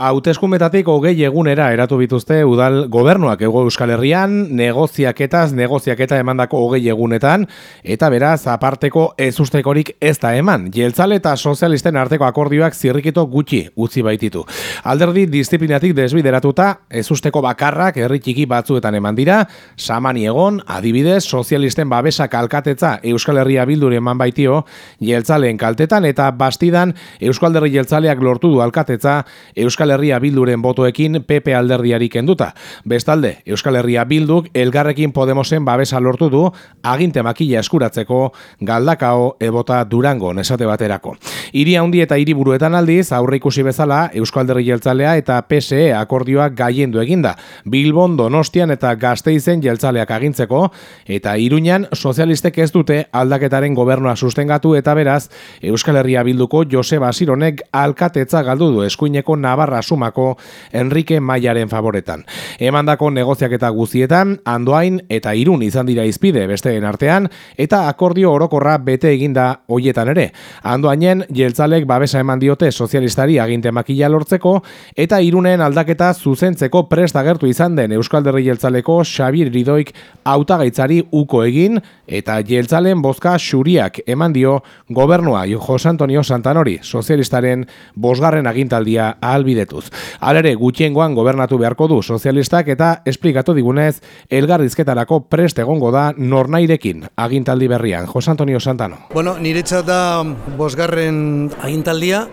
Hauteskunbetatik hogei egunera eratu bituzte udal gobernuak ego Euskal Herrian, negoziaketaz, negoziaketa emandako hogei egunetan, eta beraz, aparteko ez ustekorik ez da eman. Jeltzale eta sozialisten arteko akordioak zirrikito gutxi utzi baititu. Alderdi disiplinatik desbideratuta, ez usteko bakarrak herri txiki batzuetan eman dira, samani egon, adibidez, sozialisten babesa kalkatetza Euskal Herria bildur eman baitio, jeltzaleen kaltetan eta bastidan Euskal Herri jeltzaleak lortu du alkatetza Euskal Euskal Herria Bilduren botoekin PP alderdiari kenduta. Bestalde, Euskal Herria Bilduk elgarrekin Podemosen babesa lortu du aginte makila eskuratzeko galdakao ebota durango nesate baterako. Hiri handi eta hiriburuetan aldiz aurre ikusi bezala Euskal Herri Jeltzalea eta PSE akordioak gaiendu eginda. Bilbon, Donostian eta Gasteizen jeltzaleak agintzeko eta Iruñan sozialistek ez dute aldaketaren gobernua sustengatu eta beraz Euskal Herria Bilduko Joseba Sironek alkatetza galdu du eskuineko Navarra sumako Enrique Maiaren favoretan. Emandako negoziak eta guzietan, andoain eta irun izan dira izpide besteen artean, eta akordio orokorra bete eginda hoietan ere. Andoainen, jeltzalek babesa eman diote sozialistari aginte makila lortzeko, eta irunen aldaketa zuzentzeko prest agertu izan den Euskalderri jeltzaleko Xabir Ridoik autagaitzari uko egin, eta jeltzalen bozka xuriak eman dio gobernua Jose Antonio Santanori, sozialistaren bosgarren agintaldia ahalbidetu jarraituz. Alere, gutxiengoan gobernatu beharko du sozialistak eta esplikatu digunez, elgarrizketarako prest egongo da nornairekin agintaldi berrian. Jos Antonio Santano. Bueno, nire da bosgarren agintaldia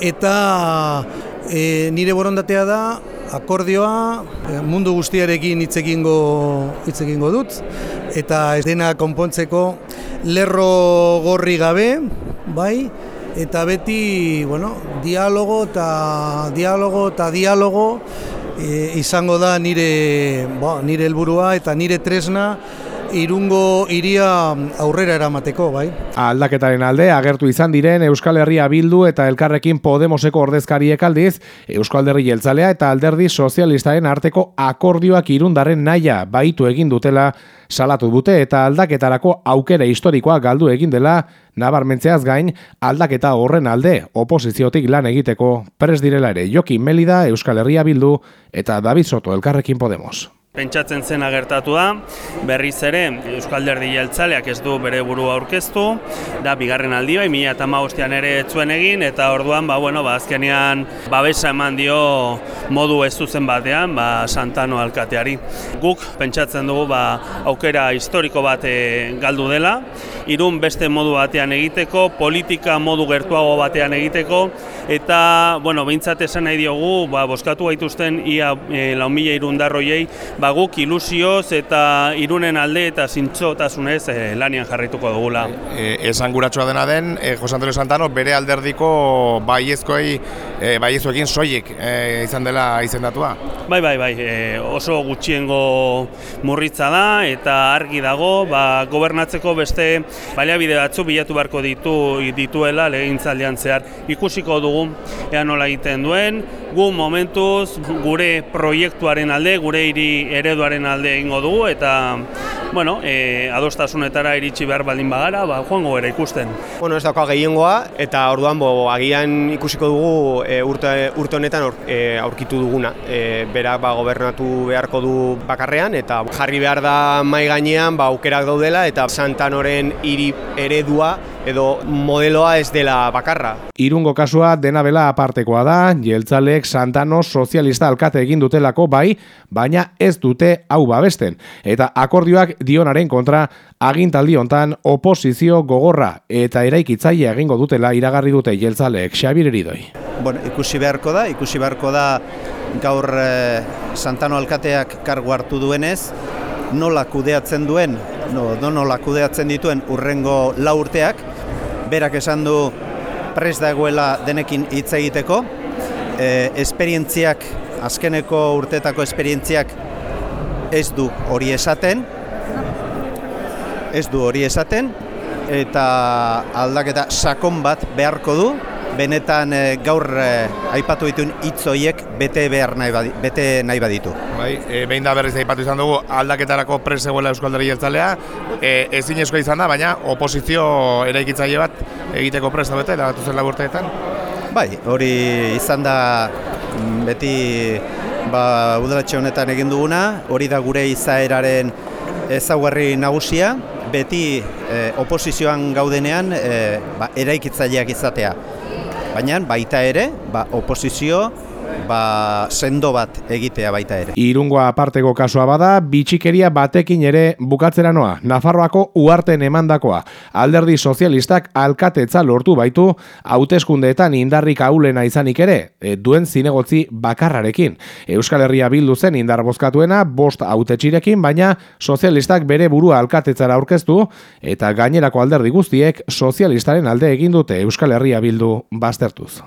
eta e, nire borondatea da akordioa e, mundu guztiarekin hitz egingo dut eta ez dena konpontzeko lerro gorri gabe, bai, eta beti, bueno, dialogo eta dialogo eta dialogo e, izango da nire, bo, nire helburua eta nire tresna irungo iria aurrera eramateko, bai. Aldaketaren alde, agertu izan diren Euskal Herria Bildu eta Elkarrekin Podemoseko ordezkariek aldiz, Euskal Herri Jeltzalea eta Alderdi Sozialistaren arteko akordioak irundaren naia baitu egin dutela salatu dute eta aldaketarako aukera historikoa galdu egin dela nabarmentzeaz gain aldaketa horren alde oposiziotik lan egiteko pres direla ere Joki Melida Euskal Herria Bildu eta David Soto Elkarrekin Podemos pentsatzen zen agertatu da, berriz ere Euskalderdi Jeltzaleak ez du bere burua aurkeztu, da bigarren aldi bai, mila eta ere etzuen egin, eta orduan, ba, bueno, ba, azkenean babesa eman dio modu ez zuzen batean, ba, Santano alkateari. Guk pentsatzen dugu ba, aukera historiko bat eh, galdu dela, irun beste modu batean egiteko, politika modu gertuago batean egiteko, eta, bueno, behintzat esan nahi diogu, ba, boskatu gaituzten ia e, lau irundarroiei, ba, guk ilusioz eta irunen alde eta zintzotasunez e, lanian jarrituko dugula. E, esan guratsua dena den, e, Jose Antonio Santano, bere alderdiko baiezkoei, e, baiezuekin soilik e, izan dela izendatua? Bai, bai, bai, e, oso gutxiengo murritza da eta argi dago, ba, gobernatzeko beste baliabide batzu bilatu beharko ditu dituela legintzaldean zehar ikusiko dugu ea nola egiten duen gu momentuz gure proiektuaren alde gure hiri ereduaren alde egingo dugu eta bueno, e, adostasunetara iritsi behar baldin bagara, ba, joango gara ikusten. Bueno, ez dakoa gehiengoa, eta orduan bo, agian ikusiko dugu e, urte, urte honetan e, aurkitu duguna. E, berak ba, gobernatu beharko du bakarrean, eta jarri behar da mai gainean ba, aukerak daudela, eta Santanoren hiri eredua edo modeloa ez dela bakarra. Irungo kasua dena bela apartekoa da, jeltzalek Santano sozialista alkate egin dutelako bai, baina ez dute hau babesten. Eta akordioak dionaren kontra agintaldi hontan oposizio gogorra eta eraikitzaile egingo dutela iragarri dute jeltzalek Xabir Eridoi. Bueno, ikusi beharko da, ikusi beharko da gaur eh, Santano alkateak kargu hartu duenez, nola kudeatzen duen, no, nola kudeatzen dituen urrengo lau urteak, berak esan du prest dagoela denekin hitz egiteko, e, esperientziak, azkeneko urtetako esperientziak ez du hori esaten, ez du hori esaten, eta aldaketa sakon bat beharko du, benetan e, gaur e, aipatu dituen hitz horiek bete behar nahi, badi, bete nahi baditu. Bai, e, behin da berriz aipatu izan dugu aldaketarako presegoela Euskaldari Jeltzalea, e, ezin eskoa izan da, baina oposizio eraikitzaile bat egiteko presta bete, lagatu zen laburteetan? Bai, hori izan da beti ba, udalatxe honetan egin duguna, hori da gure izaeraren ezaugarri nagusia, beti e, oposizioan gaudenean e, ba, eraikitzaileak izatea. Baina baita ere, ba, oposizio ba, sendo bat egitea baita ere. Irungoa aparteko kasua bada, bitxikeria batekin ere bukatzera noa. Nafarroako uarten emandakoa. Alderdi sozialistak alkatetza lortu baitu, hauteskundeetan indarrik aulena izanik ere, e, duen zinegotzi bakarrarekin. Euskal Herria bildu zen indar bozkatuena, bost hautetxirekin, baina sozialistak bere burua alkatetzara aurkeztu, eta gainerako alderdi guztiek sozialistaren alde egin dute Euskal Herria bildu baztertuz.